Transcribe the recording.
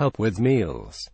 help with meals,